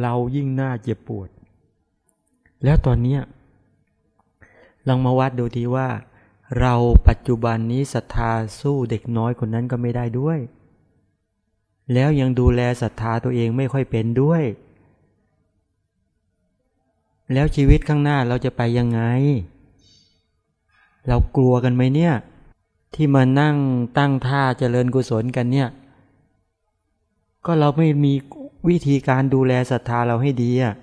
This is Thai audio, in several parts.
เรายิ่งน่าเจ็บปวด แล้วตอนเนี้ยลองมาวัดดูทีว่า เราปัจจุบันนี้ศรัทธาสู้เด็กน้อยคนนั้นก็ไม่ได้ด้วย แล้วยังดูแลศรัทธาตัวเองไม่ค่อยเป็นด้วย แล้วชีวิตข้างหน้าเราจะไปยังไง เรากลัวกันไหมเนี่ย ที่มานั่งตั้งท่าเจริญกุศลกันเนี่ย ก็เราไม่มี วิธีการดูแลศรัทธาเราให้ดีอะ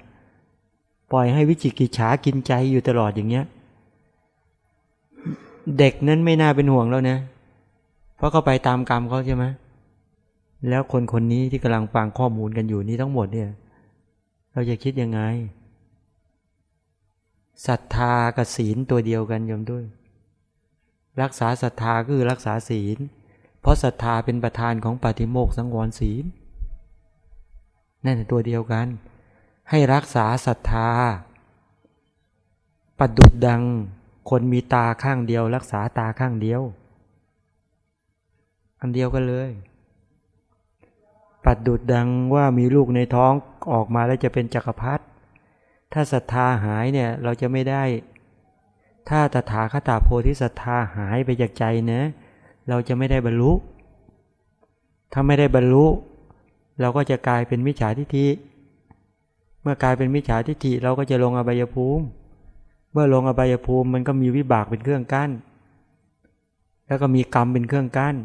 ปล่อยให้วิจิกิจฉากินใจอยู่ตลอดอย่างเงี้ย เด็กนั้นไม่น่าเป็นห่วงแล้วนะ เพราะเขาไปตามกรรมเขาใช่ไหมแล้วคนคนนี้ที่กำลังฟังข้อมูลกันอยู่นี้ทั้งหมดเนี่ย เราจะคิดยังไงศรัทธากับศีลตัวเดียวกันยมด้วย รักษาศรัทธาคือรักษาศีล เพราะศรัทธาเป็นประธานของปฏิโมกสังวรศีล นั่นตัวเดียวกัน ให้รักษาศรัทธา ประดุดดังคนมีตาข้างเดียว รักษาตาข้างเดียว อันเดียวกันเลยปัดดุดดังว่ามีลูกในท้องออกมาแล้วจะเป็นจักรพรรดิถ้าศรัทธาหายเนี่ยเราจะไม่ได้ ถ้าตถาคตาโพธิศรัทธาหายไปจากใจเนะเราจะไม่ได้บรรลุ ถ้าไม่ได้บรรลุ เราก็จะกลายเป็นมิจฉาทิฏฐิ เมื่อกลายเป็นมิจฉาทิฏฐิเราก็จะลงอบายภูมิ เมื่อลงอบายภูมิมันก็มีวิบากเป็นเครื่องกั้น แล้วก็มีกรรมเป็นเครื่องกั้น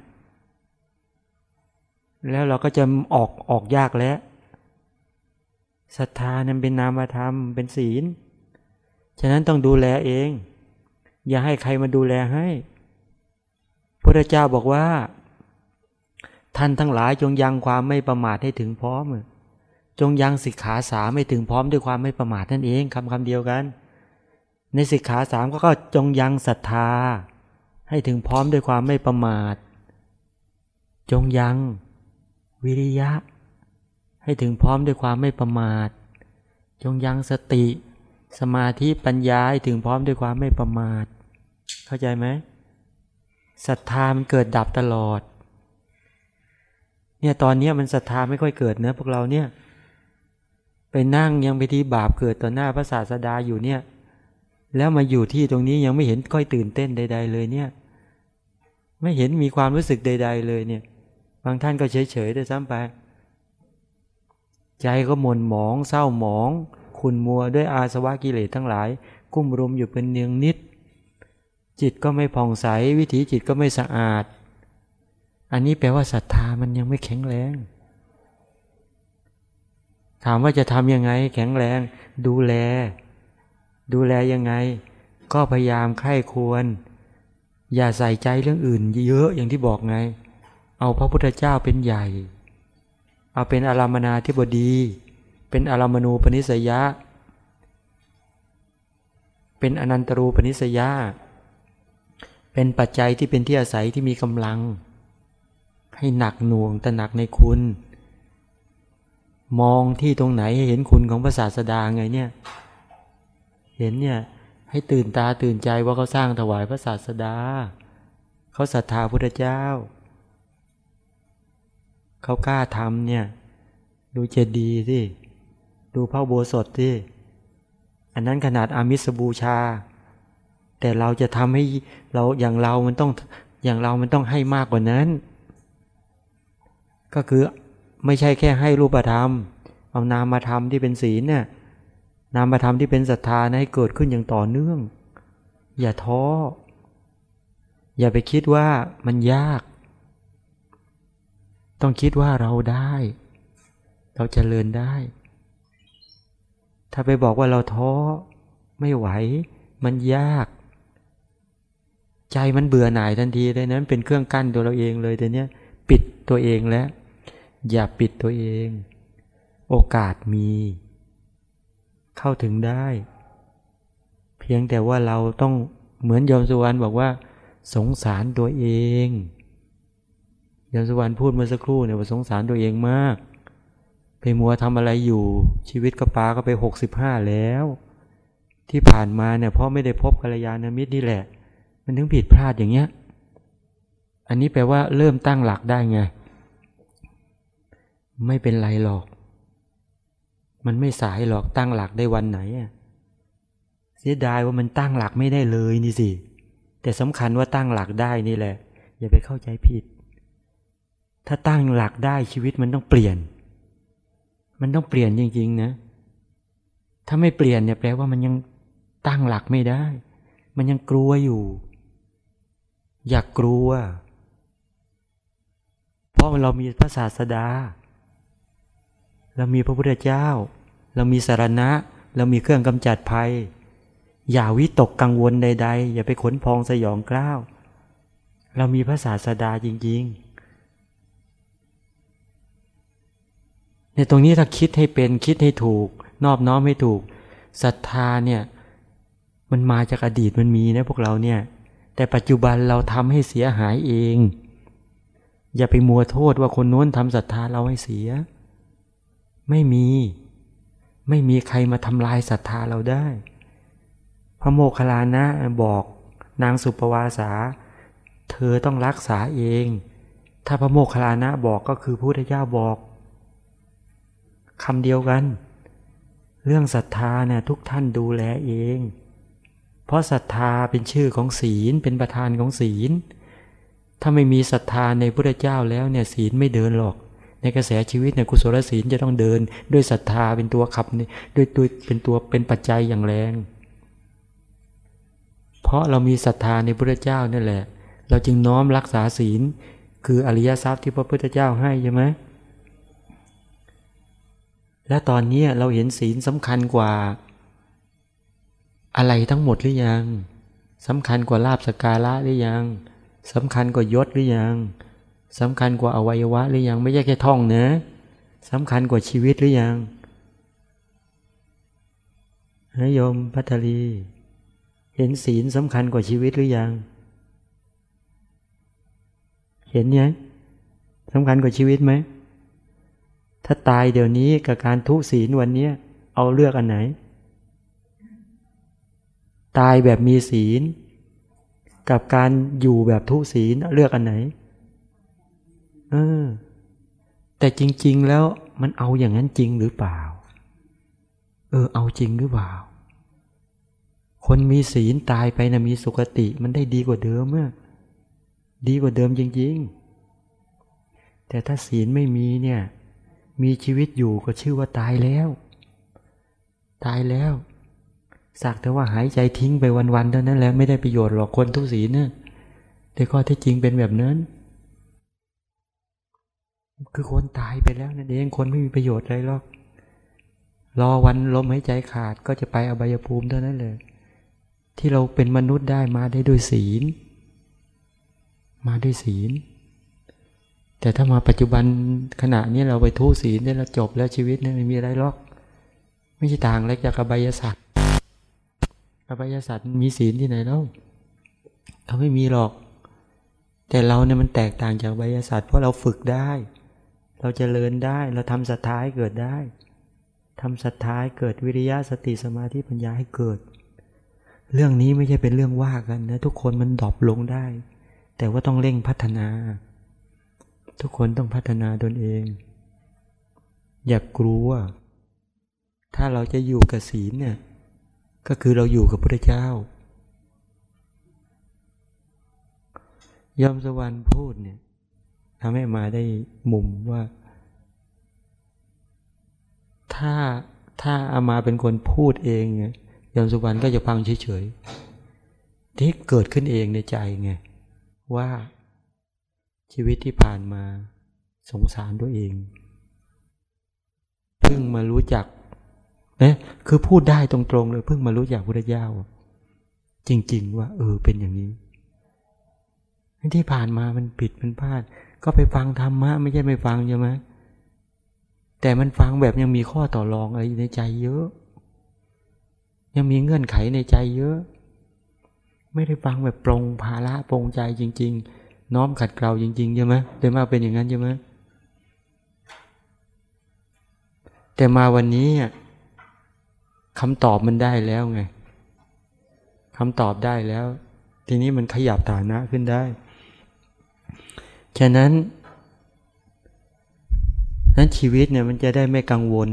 แล้วเราก็จะออกออกยากแล้วศรัทธานั้นเป็นนามธรรมเป็นศีล ฉะนั้นต้องดูแลเอง อย่าให้ใครมาดูแลให้พระเจ้าบอกว่า ท่านทั้งหลายจงยังความไม่ประมาทให้ถึงพร้อม จงยังสิกขาสามไม่ถึงพร้อมด้วยความไม่ประมาทนั่นเองคำคำเดียวกัน ในสิกขาสามก็จงยังศรัทธา ให้ถึงพร้อมด้วยความไม่ประมาท จงยังวิริยะ ให้ถึงพร้อมด้วยความไม่ประมาท จงยังสติ สมาธิปัญญาให้ถึงพร้อมด้วยความไม่ประมาท เข้าใจไหมศรัทธามันเกิดดับตลอด เนี่ยตอนนี้มันศรัทธาไม่ค่อยเกิดเนะพวกเราเนี่ย ไปนั่งยังไปที่บาปเกิดต่อหน้าพระศาสดาอยู่เนี่ย แล้วมาอยู่ที่ตรงนี้ยังไม่เห็นค่อยตื่นเต้นใด ๆ เลยเนี่ย ไม่เห็นมีความรู้สึกใด ๆ เลยเนี่ย บางท่านก็เฉยๆด้วยซ้ำไป ใจก็หม่นหมอง เศร้าหมอง ขุนมัวด้วยอาสวะกิเลสทั้งหลาย กุ้มรุมอยู่เป็นเนืองนิดจิตก็ไม่ผ่องใสวิถีจิตก็ไม่สะอาด อันนี้แปลว่าศรัทธามันยังไม่แข็งแรง ถามว่าจะทำยังไง แข็งแรง ดูแล ดูแลยังไง ก็พยายามไข้ควร อย่าใส่ใจเรื่องอื่น เยอะอย่างที่บอกไง เอาพระพุทธเจ้าเป็นใหญ่ เอาเป็นอารามนาธิบดี เป็นอารามณูปนิสยะ เป็นอนันตรูปนิสยะ เป็นปัจจัยที่เป็นที่อาศัยที่มีกำลัง ให้หนักหน่วงตระหนักในคุณ มองที่ตรงไหนให้เห็นคุณของพระศาสดาไงเนี่ย เห็นเนี่ยให้ตื่นตาตื่นใจว่าเขาสร้างถวายพระศาสดา เขาศรัทธาพุทธเจ้า เขากล้าทำเนี่ย ดูเจดีย์ที่ดูพระโบสถที่อันนั้นขนาดอามิสบูชา แต่เราจะทำให้เราอย่างเรามันต้องอย่างเรามันต้องให้มากกว่านั้น ก็คือไม่ใช่แค่ให้รูปธรรม เอานามธรรมที่เป็นศีลเนี่ยนามธรรมที่เป็นศรัทธานะให้เกิดขึ้นอย่างต่อเนื่อง อย่าท้อ อย่าไปคิดว่ามันยาก ต้องคิดว่าเราได้ เราจเจริญได้ ถ้าไปบอกว่าเราท้อไม่ไหว มันยาก ใจมันเบื่อหน่ายทันทีเลยนั้นเป็นเครื่องกั้นตัวเราเองเลยแต่เนี้ย ตัวเองแล้วอย่าปิดตัวเอง โอกาสมี เข้าถึงได้ เพียงแต่ว่าเราต้องเหมือนยมสุวรรณบอกว่า สงสารตัวเองยมสุวรรณพูดเมื่อสักครู่เนี่ยว่าสงสารตัวเองมาก ไปมัวทำอะไรอยู่ ชีวิตกระปาก็ไปหกสิบห้าแล้ว ที่ผ่านมาเนี่ยพราะไม่ได้พบกัลยาณมิตรนี่แหละ มันถึงผิดพลาดอย่างเงี้ยอันนี้แปลว่าเริ่มตั้งหลักได้ไง ไม่เป็นไรหรอก มันไม่สายหรอกตั้งหลักได้วันไหนอะเสียดายว่ามันตั้งหลักไม่ได้เลยนี่สิ แต่สำคัญว่าตั้งหลักได้นี่แหละ อย่าไปเข้าใจผิด ถ้าตั้งหลักได้ชีวิตมันต้องเปลี่ยน มันต้องเปลี่ยนจริงๆนะ ถ้าไม่เปลี่ยนเนี่ยแปลว่ามันยังตั้งหลักไม่ได้ มันยังกลัวอยู่ อยากกลัว เพราะเรามีพระศาสดา เรามีพระพุทธเจ้า เรามีสารณะ เรามีเครื่องกำจัดภัย อย่าวิตกกังวลใด ๆ อย่าไปขนพองสยองกล้าว เรามีพระศาสดาจริง ๆ ในตรงนี้ถ้าคิดให้เป็นคิดให้ถูก นอบน้อมให้ถูกศรัทธาเนี่ยมันมาจากอดีตมันมีนะพวกเราเนี่ย แต่ปัจจุบันเราทำให้เสียหายเอง อย่าไปมัวโทษว่าคนโน้นทำศรัทธาเราให้เสีย ไม่มี ไม่มีใครมาทำลายศรัทธาเราได้ พระโมคคัลลานะบอกนางสุปวาสา เธอต้องรักษาเอง ถ้าพระโมคคัลลานะบอกก็คือพระพุทธเจ้าบอกคำเดียวกัน เรื่องศรัทธาเนี่ยทุกท่านดูแลเอง เพราะศรัทธาเป็นชื่อของศีลเป็นประธานของศีล ถ้าไม่มีศรัทธาในพระเจ้าแล้วเนี่ยศีลไม่เดินหรอก ในกระแสชีวิตเนี่ยกุศลศีลจะต้องเดิน ด้วยศรัทธาเป็นตัวขับด้วยตัวเป็นตัวเป็นปัจจัยอย่างแรง เพราะเรามีศรัทธาในพระเจ้านั่แหละ เราจึงน้อมรักษาศีล คืออริยทรัพย์ที่พระพุทธเจ้าให้ใช่ไหมและตอนนี้เราเห็นศีลสำคัญกว่า อะไรทั้งหมดหรือยังสำคัญกว่าลาบสการะหรือยังสำคัญกว่ายศหรือยัง สำคัญกว่าอวัยวะหรือยังไม่ใช่แค่ท่องนะสำคัญกว่าชีวิตหรือยังนายมพัทลี เห็นศีลสำคัญกว่าชีวิตหรือยัง เห็นยังสำคัญกว่าชีวิตไหม ถ้าตายเดี๋ยวนี้กับการทุศีลวันนี้เอาเลือกอันไหน ตายแบบมีศีล กับการอยู่แบบทุศีลเลือกอันไหน เออ แต่จริง ๆ แล้วมันเอาอย่างนั้นจริงหรือเปล่า เออ เอาจริงหรือเปล่า คนมีศีลตายไปนะมีสุคติมันได้ดีกว่าเดิมเมื่อดีกว่าเดิมจริง ๆ แต่ถ้าศีลไม่มีเนี่ย มีชีวิตอยู่ก็ชื่อว่าตายแล้ว ตายแล้วสักแต่ว่าหายใจทิ้งไปวันๆเท่านั้นแหละไม่ได้ประโยชน์หรอกคนทุศีเนี่ยแต่ข้อที่จริงเป็นแบบนั้น คือคนตายไปแล้วนั่นเองคนไม่มีประโยชน์อะไรหรอก รอวันลมหายใจขาดก็จะไปอบายภูมิเท่านั้นเลย ที่เราเป็นมนุษย์ได้มาได้ด้วยศีล มาด้วยศีล แต่ถ้ามาปัจจุบันขณะนี้เราไปทุศีลเนี่ยเราจบแล้วชีวิตเนี่ยไม่มีอะไรหรอก ไม่ใช่ต่างเล็กจากอบายสัตว์อบายศาสตร์มีศีลที่ไหนแล้วเขาไม่มีหรอก แต่เราเนี่ยมันแตกต่างจากอบายศาสตร์เพราะเราฝึกได้ เราจเจริญได้ เราทำศรัทธาให้เกิดได้ทำศรัทธาให้เกิดวิริยะสติสมาธิปัญญาให้เกิด เรื่องนี้ไม่ใช่เป็นเรื่องว่ากันนะทุกคนมันดรอปลงได้ แต่ว่าต้องเร่งพัฒนา ทุกคนต้องพัฒนาตนเอง อย่ากกลัว ถ้าเราจะอยู่กับศีลเนี่ยก็คือเราอยู่กับพระเจ้ายอมสวรรค์พูดเนี่ยทำให้มาได้มุมว่า ถ้าถ้าอามาเป็นคนพูดเองเนี่ยยมสุวรรณก็จะฟังเฉยๆที่เกิดขึ้นเองในใจไงว่าชีวิตที่ผ่านมาสงสารตัวเองเพิ่งมารู้จักนะคือพูดได้ตรงๆเลยเพิ่งมารู้จากพุทธเจ้าจริง ๆ ว่า เออเป็นอย่างนี้ที่ผ่านมามันผิดมันพลาด ก็ไปฟังธรรมะไม่ใช่ไม่ฟังใช่ไหม แต่มันฟังแบบยังมีข้อต่อรองอะไรในใจเยอะ ยังมีเงื่อนไขในใจเยอะ ไม่ได้ฟังแบบปรงภาระปรงใจจริง ๆ น้อมขัดเกลาจริงๆใช่ไหมโดยมากเป็นอย่างนั้นใช่ไหมแต่มาวันนี้คำตอบมันได้แล้วไงคำตอบได้แล้ว ทีนี้มันขยับฐานะขึ้นได้ ฉะนั้น นั้นชีวิตเนี่ยมันจะได้ไม่กังวล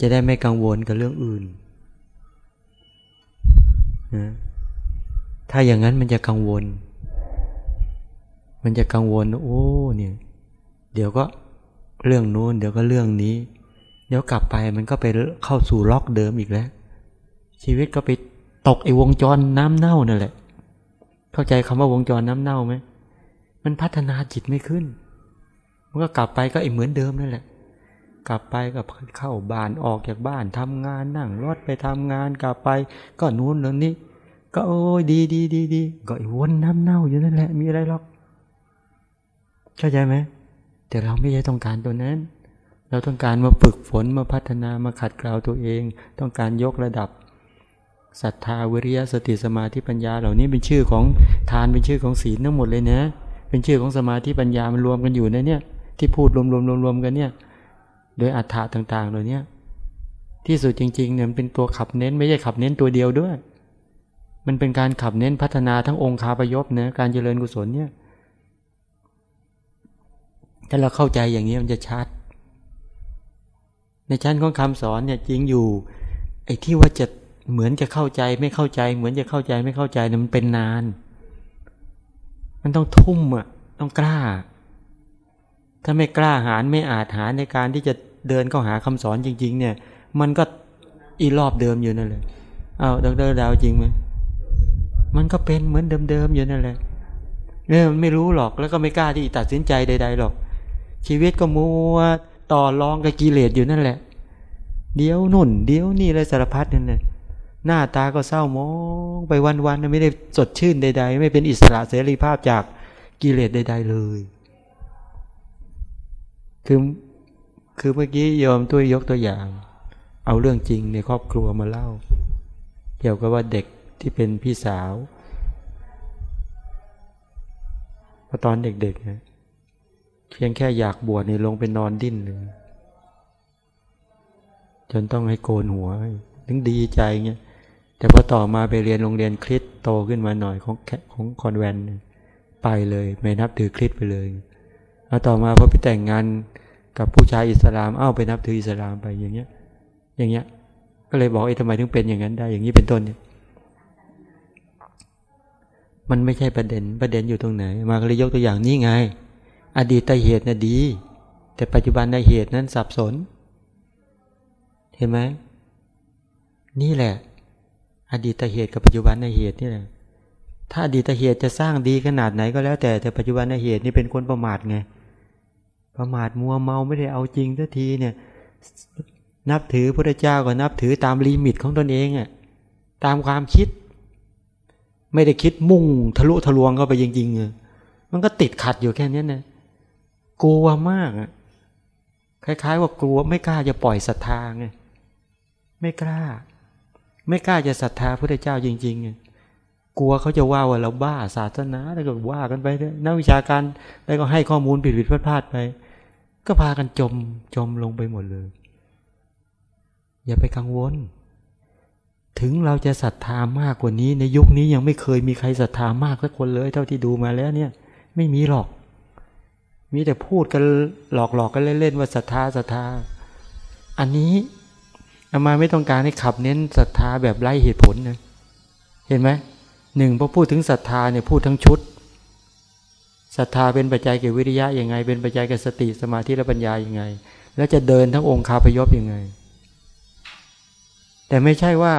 จะได้ไม่กังวลกับเรื่องอื่นนะถ้าอย่างนั้นมันจะกังวล มันจะกังวล โอ้เนี่ย เดี๋ยวก็เรื่องนู้น เดี๋ยวก็เรื่องนี้ เดี๋ยวกลับไปมันก็ไปเข้าสู่ล็อกเดิมอีกแล้ว ชีวิตก็ไปตกไอ้วงจรน้ำเน่านั่นแหละ เข้าใจคำว่าวงจรน้ำเน่าไหมมันพัฒนาจิตไม่ขึ้น มันก็กลับไปก็ไอ้เหมือนเดิมนั่นแหละ กลับไปก็เข้าบ้านออกจากบ้านทำงานนั่งรถไปทำงานกลับไป ก็นู้นเรื่องนี้ ก็โอ้ยดีดีดีดีก็ไอ้วนน้ำเน่าอยู่นั่นแหละมีอะไรหรอกเข้าใจไหมแต่เราไม่ใช่ต้องการตัวนั้น เราต้องการมาฝึกฝนมาพัฒนามาขัดเกลาตัวเอง ต้องการยกระดับศรัทธาวิริยะสติสมาธิปัญญาเหล่านี้เป็นชื่อของทานเป็นชื่อของศีลทั้งหมดเลยนะ เป็นชื่อของสมาธิปัญญามันรวมกันอยู่ในเนี่ย ที่พูดรวมๆรวมๆกันเนี่ย โดยอัฏฐะต่างๆเหล่านี้ที่สุดจริงๆเนี่ยมันเป็นตัวขับเน้นไม่ใช่ขับเน้นตัวเดียวด้วย มันเป็นการขับเน้นพัฒนาทั้งองค์คาประยบนะการเจริญกุศลเนี่ยถ้าเราเข้าใจอย่างนี้มันจะชัด ในชั้นของคำสอนเนี่ยจริงอยู่ไอ้ที่ว่าจะเหมือนจะเข้าใจไม่เข้าใจ เหมือนจะเข้าใจไม่เข้าใจเนี่ยมันเป็นนาน มันต้องทุ่มอะต้องกล้า ถ้าไม่กล้าหาญไม่อาจหาในการที่จะเดินเข้าหาคำสอนจริง ๆ เนี่ย มันก็อีรอบเดิมอยู่นั่นแหละเอาดรดาวจริงไหมมันก็เป็นเหมือนเดิมๆอยู่นั่นแหละเนี่ยมันไม่รู้หรอกแล้วก็ไม่กล้าที่ตัดสินใจใด ๆหรอก ชีวิตก็มัวต่อรองกับกิเลสอยู่นั่นแหละ เดี๋ยวนุ่น เดี๋ยวนี่อะไรสารพัดนั่นแหละหน้าตาก็เศร้ามองไปวันๆไม่ได้สดชื่นใด ๆ ไม่เป็นอิสระเสรีภาพจากกิเลสใด ๆ เลย คือคือเมื่อกี้ยอมตัวยกตัวอย่าง เอาเรื่องจริงในครอบครัวมาเล่า เกี่ยวกับว่าเด็กที่เป็นพี่สาวพอตอนเด็กๆนะเพียงแค่อยากบวชนี่ลงไปนอนดิ้นเลยจนต้องให้โกนหัวถึงดีใจเงี้ยแต่พอต่อมาไปเรียนโรงเรียนคริสโตขึ้นมาหน่อยของของคอนแวนไปเลย ไม่นับถือคริสไปเลยแล้วต่อมาพอไปแต่งงาน กับผู้ชายอิสลามเอ้าไปนับถืออิสลามไปอย่างเงี้ย อย่างเงี้ย ก็เลยบอกไอ้ทำไมถึงเป็นอย่างนั้นได้ อย่างนี้เป็นต้นเนี่ย มันไม่ใช่ประเด็นประเด็นอยู่ตรงไหน มาก็เลยยกตัวอย่างนี้ไง อดีตเหตุน่ะดี แต่ปัจจุบันในเหตุนั้นสับสน เห็นไหมนี่แหละ อดีตเหตุกับปัจจุบันในเหตุนี่แหละถ้าอดีตเหตุจะสร้างดีขนาดไหนก็แล้วแต่แต่ปัจจุบันในเหตุนี่เป็นคนประมาทไง ประมาทมัวเมาไม่ได้เอาจริงทันทีเนี่ย นับถือพระเจ้าก็นับถือตามลิมิตของตนเองอะตามความคิด ไม่ได้คิดมุ่งทะลุทะลวงเข้าไปจริงๆมันก็ติดขัดอยู่แค่นี้นะกลัวมากอะคล้าย ๆ ว่ากลัวไม่กล้าจะปล่อยศรัทธาไงไม่กล้า ไม่กล้าจะศรัทธาพระเจ้าจริงๆกลัวเขาจะว่าว่าเราบ้าศาสนาแล้วก็ว่ากันไปนักวิชาการแล้วก็ให้ข้อมูลผิดผิดพลาดไป ก็พากันจมจมลงไปหมดเลย อย่าไปกังวล ถึงเราจะศรัทธามากกว่านี้ ในยุคนี้ยังไม่เคยมีใครศรัทธามากสักคนเลย เท่าที่ดูมาแล้วเนี่ย ไม่มีหรอก มีแต่พูดกันหลอกๆกกันเล่นๆว่าศรัทธาศรัทธา อันนี้อามาไม่ต้องการให้ขับเน้นศรัทธาแบบไร้เหตุผลนะเห็นไหมหนึ่งพอพูดถึงศรัทธาเนี่ยพูดทั้งชุด ศรัทธาเป็นปัจจัยแก่วิริยะยังไง เป็นปัจจัยแก่สติสมาธิและปัญญายังไง แล้วจะเดินทั้งองค์คาพยพยังไง แต่ไม่ใช่ว่า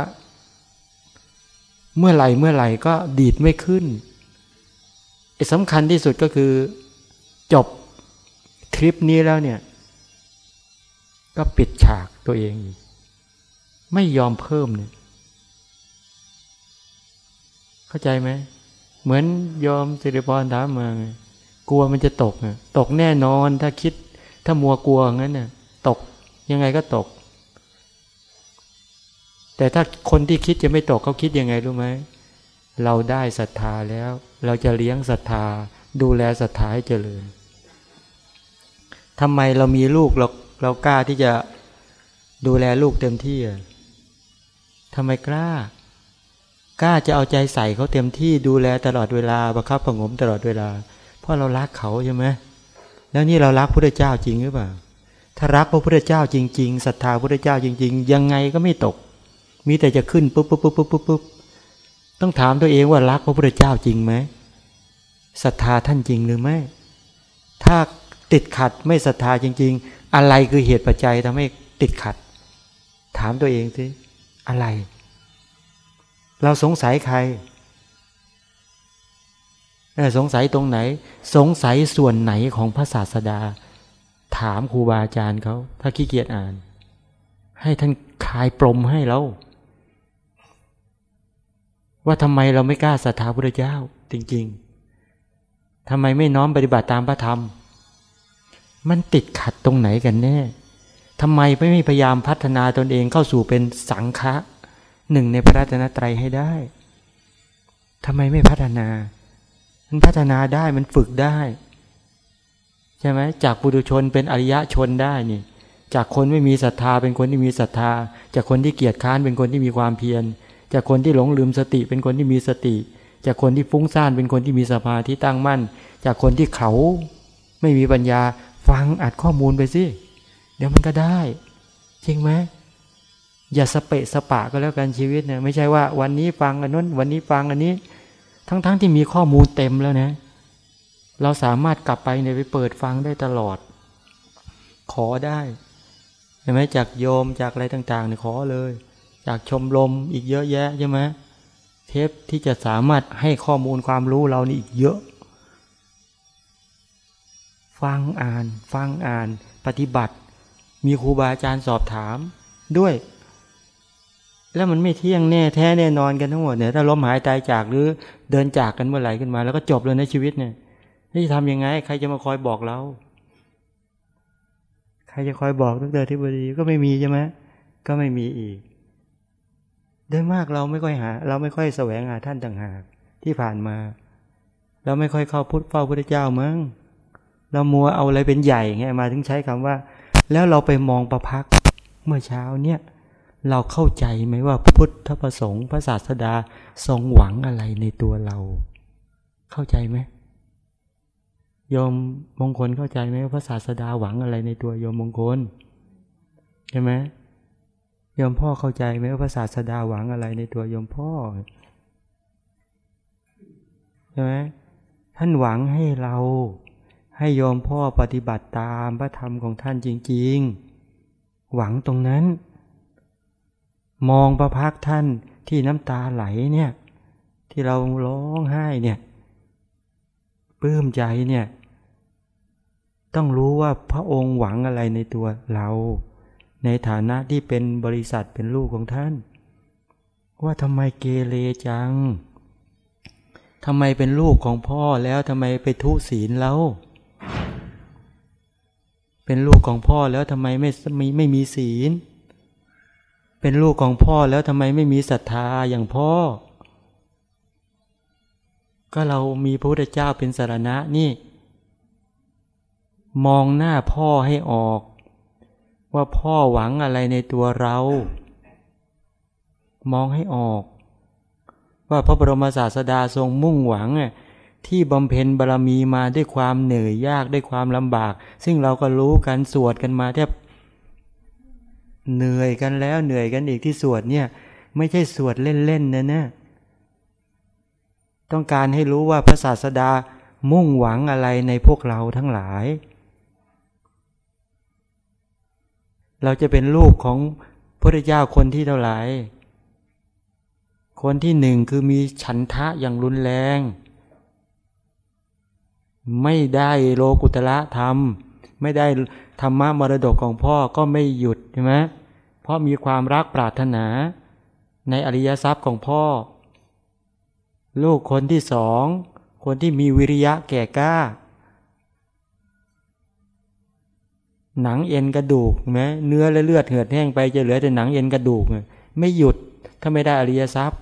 เมื่อไหร่เมื่อไหร่ก็ดีดไม่ขึ้นสำคัญที่สุดก็คือจบทริปนี้แล้วเนี่ย ก็ปิดฉากตัวเองอีกไม่ยอมเพิ่มเนี่ย เข้าใจไหม เหมือนยอมสิริพรถามมาไงกลัวมันจะตกอะตกแน่นอนถ้าคิด ถ้ามัวกลัวงั้นน่ะ ตกยังไงก็ตก แต่ถ้าคนที่คิดจะไม่ตกเขาคิดยังไงรู้ไหมเราได้ศรัทธาแล้ว เราจะเลี้ยงศรัทธา ดูแลศรัทธาให้เจริญทำไมเรามีลูกเราเรากล้าที่จะดูแลลูกเต็มที่อะทำไมกล้า กล้าจะเอาใจใส่เขาเต็มที่ดูแลตลอดเวลาประคับประงมตลอดเวลา เพราะเรารักเขาใช่ไหมแล้วนี่เรารักพระเจ้าจริงหรือเปล่าถ้ารักพระพุทธเจ้าจริงๆศรัทธาพระพุทธเจ้าจริง ๆ ยังไงก็ไม่ตก มีแต่จะขึ้นปุ๊บปุ๊บปุ๊บปุ๊บปุ๊บปุ๊บต้องถามตัวเองว่ารักพระพุทธเจ้าจริงไหมศรัทธาท่านจริงหรือไม่ ถ้าติดขัดไม่ศรัทธาจริง ๆ อะไรคือเหตุปัจจัยทำให้ติดขัด ถามตัวเองสิอะไร เราสงสัยใครสงสัยตรงไหน สงสัยส่วนไหนของพระศาสดา ถามครูบาอาจารย์เขาถ้าขี้เกียจอ่าน ให้ท่านคลายปรมให้เราว่าทำไมเราไม่กล้าศรัทธาพระเจ้า จริง ๆทำไมไม่น้อมปฏิบัติตามพระธรรม มันติดขัดตรงไหนกันแน่ทำไมไม่พยายามพัฒนาตนเองเข้าสู่เป็นสังฆะ หนึ่งในพระราชนตรัยให้ได้ทำไมไม่พัฒนา มันพัฒนาได้มันฝึกได้ ใช่ไหมจากปุถุชนเป็นอริยะชนได้นี่จากคนไม่มีศรัทธาเป็นคนที่มีศรัทธา จากคนที่เกียจค้านเป็นคนที่มีความเพียร จากคนที่หลงลืมสติเป็นคนที่มีสติ จากคนที่ฟุ้งซ่านเป็นคนที่มีสมาธิตั้งมั่น จากคนที่เขาไม่มีปัญญาฟังอัดข้อมูลไปสิเดี๋ยวมันก็ได้ จริงไหม อย่าสเปะสปะก็แล้วกันชีวิตเนี่ยไม่ใช่ว่าวันนี้ฟังอันนู้นวันนี้ฟังอันนี้ ทั้งๆทที่มีข้อมูลเต็มแล้วนะ เราสามารถกลับไปเนี่ยไปเปิดฟังได้ตลอด ขอได้ใช่ไหมจากโยมจากอะไรต่างๆเนี่ยขอเลย จากชมรมอีกเยอะแยะใช่ไหมเทปที่จะสามารถให้ข้อมูลความรู้เรานี่อีกเยอะ ฟังอ่าน ฟังอ่าน ปฏิบัติ มีครูบาอาจารย์สอบถามด้วย แล้วมันไม่เที่ยงแน่แท้แน่นอนกันทั้งหมดเนี่ยถ้าล้มหายตายจากหรือเดินจากกันเมื่อไหร่ขึ้นมา แล้วก็จบเลยในชีวิตเนี่ยนี่ทำยังไง ใครจะมาคอยบอกเรา ใครจะคอยบอกตั้งแต่ที่บดีก็ไม่มีใช่ไหมก็ไม่มีอีกโดยมากเราไม่ค่อยหา เราไม่ค่อยแสวงหาท่านต่างหากที่ผ่านมา เราไม่ค่อยเข้าพุทธเฝ้าพระเจ้ามั้งเรามัวเอาอะไรเป็นใหญ่ไงมาถึงใช้คำว่า แล้วเราไปมองประพักเมื่อเช้าเนี่ย เราเข้าใจไหมว่าพุทธประสงค์พระศาสดาทรงหวังอะไรในตัวเรา เข้าใจไหมโยมมงคลเข้าใจไหมว่าพระศาสดาหวังอะไรในตัวโยมมงคลใช่ไหมยมพ่อเข้าใจไหมว่าพระศาสดาหวังอะไรในตัวยมพ่อใช่ไหมท่านหวังให้เราให้โยมพ่อปฏิบัติตามพระธรรมของท่านจริง ๆ หวังตรงนั้น มองประพักท่านที่น้ำตาไหลเนี่ย ที่เราร้องไห้เนี่ยปลื้มใจเนี่ย ต้องรู้ว่าพระองค์หวังอะไรในตัวเรา ในฐานะที่เป็นบริษัทเป็นลูกของท่าน ว่าทำไมเกเรจังทำไมเป็นลูกของพ่อแล้วทำไมไปทุศีลแล้วเป็นลูกของพ่อแล้วทำไมไม่ไม่ไม่มีศีล เป็นลูกของพ่อแล้วทำไมไม่มีศรัทธาอย่างพ่อ ก็เรามีพระพุทธเจ้าเป็นสารณะนี่ มองหน้าพ่อให้ออก ว่าพ่อหวังอะไรในตัวเรา มองให้ออก ว่าพระบรมศาสดาทรงมุ่งหวังที่บำเพ็ญบารรมีมาด้วยความเหนื่อยยากด้วยความลำบาก ซึ่งเราก็รู้กันสวดกันมาแทบ เหนื่อยกันแล้วเหนื่อยกันอีกที่สวดเนี่ย ไม่ใช่สวดเล่นๆนะนะต้องการให้รู้ว่าพระศาสดามุ่งหวังอะไรในพวกเราทั้งหลาย เราจะเป็นลูกของพระเจ้าคนที่เท่าไหร่ คนที่หนึ่งคือมีฉันทะอย่างรุนแรง ไม่ได้โลกุตละธรรม ไม่ได้ธรรมะมรดกของพ่อก็ไม่หยุดใช่ไหม ราะมีความรักปรารถนา ในอริยทรัพย์ของพ่อ ลูกคนที่สอง คนที่มีวิริยะแก่กล้า หนังเอ็นกระดูกไหมเนื้อและเลือดเหือดแห้งไปจะเหลือแต่หนังเอ็นกระดูก ไม่หยุดถ้าไม่ได้อริยทรัพย์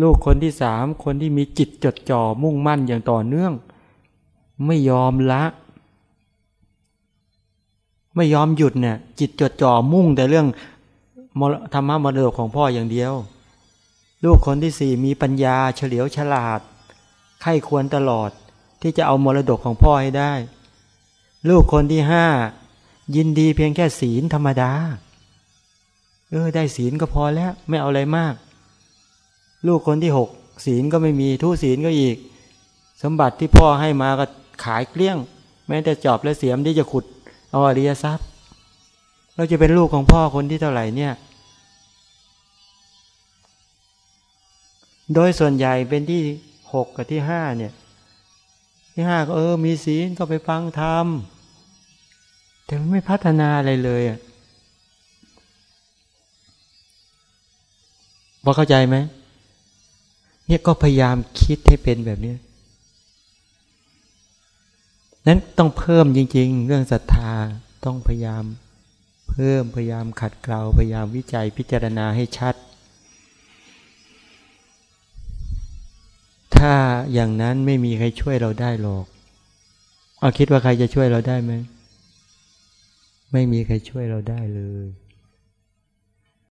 ลูกคนที่สามคนที่มีจิตจดจ่อมุ่งมั่นอย่างต่อเนื่อง ไม่ยอมละ ไม่ยอมหยุดเนี่ยจิตจดจ่อมุ่งแต่เรื่องธรรมะมรดกของพ่ออย่างเดียว ลูกคนที่สี่มีปัญญาเฉลียวฉลาดไข้ควรตลอดที่จะเอามรดกของพ่อให้ได้ ลูกคนที่ห้ายินดีเพียงแค่ศีลธรรมดา เออได้ศีลก็พอแล้วไม่เอาอะไรมาก ลูกคนที่หกศีลก็ไม่มีทุศีลก็อีก สมบัติที่พ่อให้มาก็ขายเกลี้ยง แม้แต่จอบและเสียมที่จะขุด เอาอริยทรัพย์ เราจะเป็นลูกของพ่อคนที่เท่าไหร่เนี่ย โดยส่วนใหญ่เป็นที่หกกับที่ห้าเนี่ย ที่ห้าก็เออมีศีลก็ไปฟังธรรมแต่ไม่พัฒนาอะไรเลยอะพอเข้าใจไหมเนี่ยก็พยายามคิดให้เป็นแบบนี้ นั้นต้องเพิ่มจริง ๆ เรื่องศรัทธาต้องพยายาม เพิ่มพยายามขัดเกลาพยายามวิจัยพิจารณาให้ชัด ถ้าอย่างนั้นไม่มีใครช่วยเราได้หรอกเอาคิดว่าใครจะช่วยเราได้ไหมไม่มีใครช่วยเราได้เลย